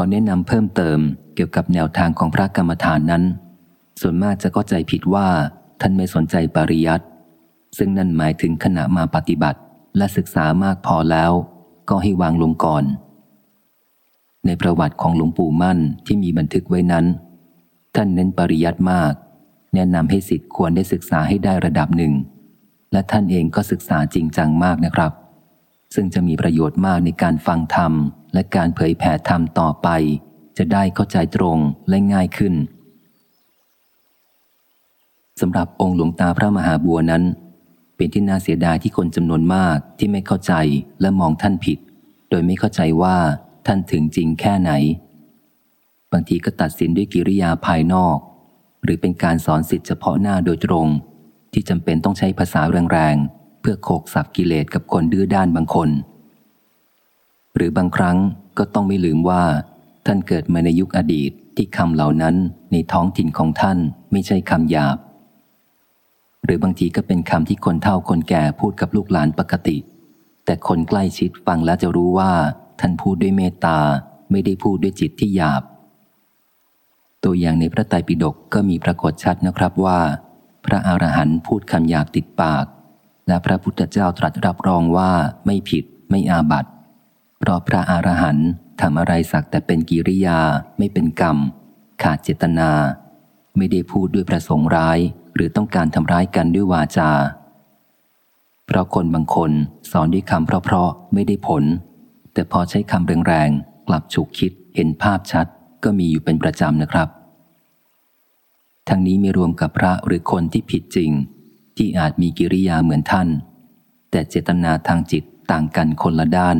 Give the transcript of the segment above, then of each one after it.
ขอแนะนำเพิ่มเติมเกี่ยวกับแนวทางของพระกรรมฐานนั้น ส่วนมากจะเข้าใจผิดว่าท่านไม่สนใจปริยัติ ซึ่งนั่นหมายถึงขณะมาปฏิบัติและศึกษามากพอแล้ว ก็ให้วางลงก่อน ในประวัติของหลวงปู่มั่นที่มีบันทึกไว้นั้น ท่านเน้นปริยัติมาก แนะนำให้สิทธิ์ควรได้ศึกษาให้ได้ระดับหนึ่ง และท่านเองก็ศึกษาจริงจังมากนะครับ ซึ่งจะมีประโยชน์มากในการฟังธรรม และการเผยแผ่ธรรมต่อไป จะได้เข้าใจตรงและง่ายขึ้นสำหรับองค์หลวงตาพระมหาบัวนั้น เป็นที่น่าเสียดายที่คนจำนวนมากที่ไม่เข้าใจและมองท่านผิด โดยไม่เข้าใจว่าท่านถึงจริงแค่ไหน บางทีก็ตัดสินด้วยกิริยาภายนอก หรือเป็นการสอนสิทธิเฉพาะหน้าโดยตรง ที่จำเป็นต้องใช้ภาษาแรงๆ พื่อโขกสับกิเลสกับคนดื้อด้านบางคน หรือบางครั้งก็ต้องไม่ลืมว่า ท่านเกิดมาในยุคอดีตที่คำเหล่านั้นในท้องถิ่นของท่านไม่ใช่คำหยาบ หรือบางทีก็เป็นคำที่คนเฒ่าคนแก่พูดกับลูกหลานปกติ แต่คนใกล้ชิดฟังแล้วจะรู้ว่า ท่านพูดด้วยเมตตาไม่ได้พูดด้วยจิตที่หยาบ ตัวอย่างในพระไตรปิฎกก็มีปรากฏชัดนะครับว่า พระอรหันต์พูดคำหยาบติดปาก และพระพุทธเจ้าตรัสรับรองว่าไม่ผิดไม่อาบัติเพราะพระอรหันต์ทำอะไรสักแต่เป็นกิริยาไม่เป็นกรรม ขาดเจตนา ไม่ได้พูดด้วยประสงค์ร้าย หรือต้องการทำร้ายกันด้วยวาจา เพราะคนบางคนสอนด้วยคำเพราะๆไม่ได้ผล แต่พอใช้คำแรงๆกลับฉุกคิดเห็นภาพชัด ก็มีอยู่เป็นประจำนะครับ ทั้งนี้ไม่รวมกับพระหรือคนที่ผิดจริง ที่อาจมีกิริยาเหมือนท่าน แต่เจตนาทางจิตต่างกันคนละด้าน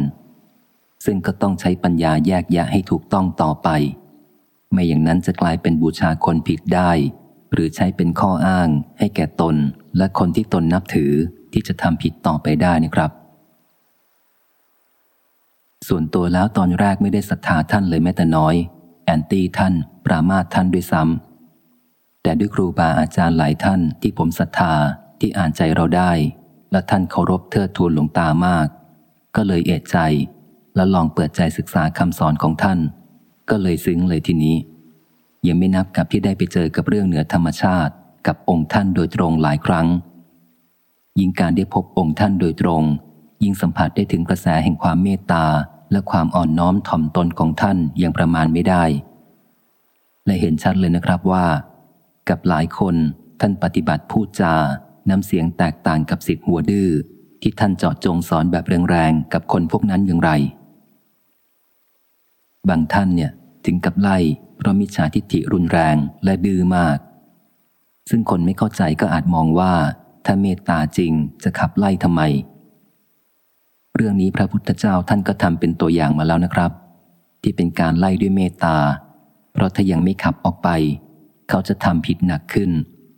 ซึ่งก็ต้องใช้ปัญญาแยกแยะให้ถูกต้องต่อไป ไม่อย่างนั้นจะกลายเป็นบูชาคนผิดได้ หรือใช้เป็นข้ออ้างให้แก่ตนและคนที่ตนนับถือที่จะทำผิดต่อไปได้นะครับ ส่วนตัวแล้วตอนแรกไม่ได้ศรัทธาท่านเลยแม้แต่น้อย แอนตี้ท่าน ปรามาทท่านด้วยซ้ำแต่ด้วยครูบาอาจารย์หลายท่านที่ผมศรัทธา ที่อ่านใจเราได้ และท่านเคารพเทิดทูนหลวงตามาก ก็เลยเอะใจ แล้วลองเปิดใจศึกษาคำสอนของท่าน ก็เลยซึ้งเลยทีนี้ ยังไม่นับกับที่ได้ไปเจอกับเรื่องเหนือธรรมชาติ กับองค์ท่านโดยตรงหลายครั้ง ยิ่งการได้พบองค์ท่านโดยตรง ยิ่งสัมผัสได้ถึงกระแสแห่งความเมตตาและความอ่อนน้อมถ่อมตนของท่านยังประมาณไม่ได้ และเห็นชัดเลยนะครับว่า กับหลายคนท่านปฏิบัติพูดจา น้ำเสียงแตกต่างกับสิทธิ์หัวดื้อที่ท่านเจาะจงสอนแบบแรงๆกับคนพวกนั้นอย่างไร บางท่านเนี่ยถึงกับไล่เพราะมิจฉาทิฏฐิรุนแรงและดื้อมาก ซึ่งคนไม่เข้าใจก็อาจมองว่า ถ้าเมตตาจริงจะขับไล่ทำไม เรื่องนี้พระพุทธเจ้าท่านก็ทำเป็นตัวอย่างมาแล้วนะครับ ที่เป็นการไล่ด้วยเมตตา เพราะถ้ายังไม่ขับออกไป เขาจะทำผิดหนักขึ้น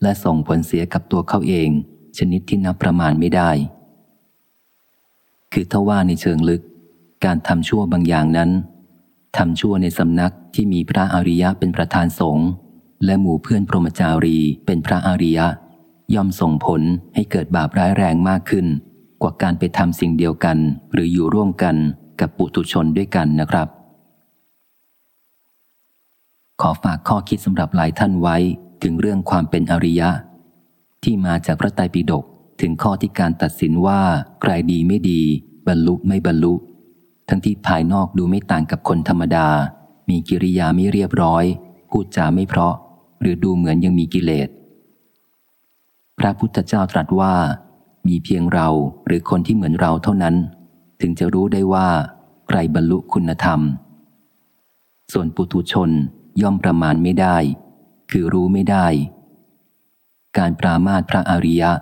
และส่งผลเสียกับตัวเขาเอง ชนิดที่นับประมาณไม่ได้ คือถ้าว่าในเชิงลึก การทำชั่วบางอย่างนั้นทำชั่วในสำนักที่มีพระอริยะเป็นประธานสงฆ์และหมู่เพื่อนพรหมจารีเป็นพระอริยะ ย่อมส่งผลให้เกิดบาปร้ายแรงมากขึ้น กว่าการไปทำสิ่งเดียวกัน หรืออยู่ร่วมกันกับปุถุชนด้วยกันนะครับ ขอฝากข้อคิดสำหรับหลายท่านไว้ ถึงเรื่องความเป็นอริยะ ที่มาจากพระไตรปิฎกถึงข้อที่การตัดสินว่าใครดีไม่ดี บรรลุไม่บรรลุ ทั้งที่ภายนอกดูไม่ต่างกับคนธรรมดา มีกิริยาไม่เรียบร้อย พูดจาไม่เพราะ หรือดูเหมือนยังมีกิเลส พระพุทธเจ้าตรัสว่า มีเพียงเราหรือคนที่เหมือนเราเท่านั้น ถึงจะรู้ได้ว่า ใครบรรลุคุณธรรม ส่วนปุถุชนย่อมประมาณไม่ได้ คือรู้ไม่ได้ การปรามาตพระอริยะ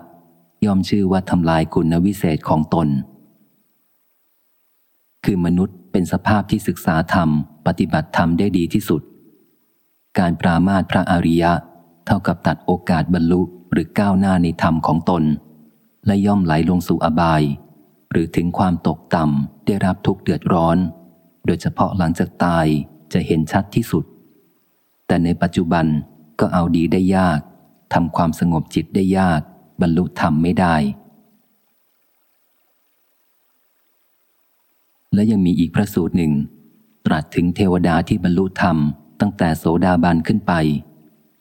ย่อมชื่อว่าทำลายคุณวิเศษของตน คือมนุษย์เป็นสภาพที่ศึกษาธรรม ปฏิบัติธรรมได้ดีที่สุด การปรามาตพระอริยะ เท่ากับตัดโอกาสบรรลุหรือก้าวหน้าในธรรมของตน และย่อมไหลลงสู่อบาย หรือถึงความตกต่ำได้รับทุกข์เดือดร้อน โดยเฉพาะหลังจากตายจะเห็นชัดที่สุด แต่ในปัจจุบัน ก็เอาดีได้ยากทำความสงบจิตได้ยาก บรรลุธรรมไม่ได้ และยังมีอีกพระสูตรหนึ่ง ตรัสถึงเทวดาที่บรรลุธรรม ตั้งแต่โสดาบันขึ้นไป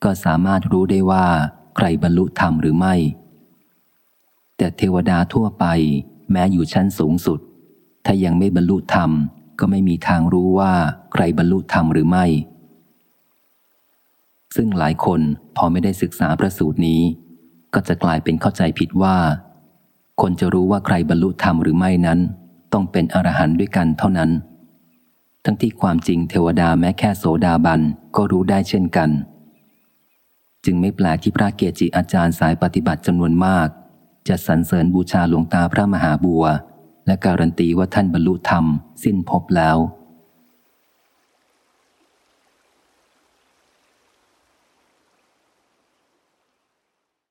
ก็สามารถรู้ได้ว่าใครบรรลุธรรมหรือไม่ แต่เทวดาทั่วไป แม้อยู่ชั้นสูงสุด ถ้ายังไม่บรรลุธรรม ก็ไม่มีทางรู้ว่าใครบรรลุธรรมหรือไม่ ซึ่งหลายคนพอไม่ได้ศึกษาประสูตรนี้ ก็จะกลายเป็นเข้าใจผิดว่า คนจะรู้ว่าใครบรรลุธรรมหรือไม่นั้น ต้องเป็นอรหันต์ด้วยกันเท่านั้น ทั้งที่ความจริงเทวดาแม้แค่โสดาบันก็รู้ได้เช่นกัน จึงไม่แปลกที่พระเกจิอาจารย์สายปฏิบัติจำนวนมาก จะสรรเสริญบูชาหลวงตาพระมหาบัว และการันตีว่าท่านบรรลุธรรมสิ้นภพแล้ว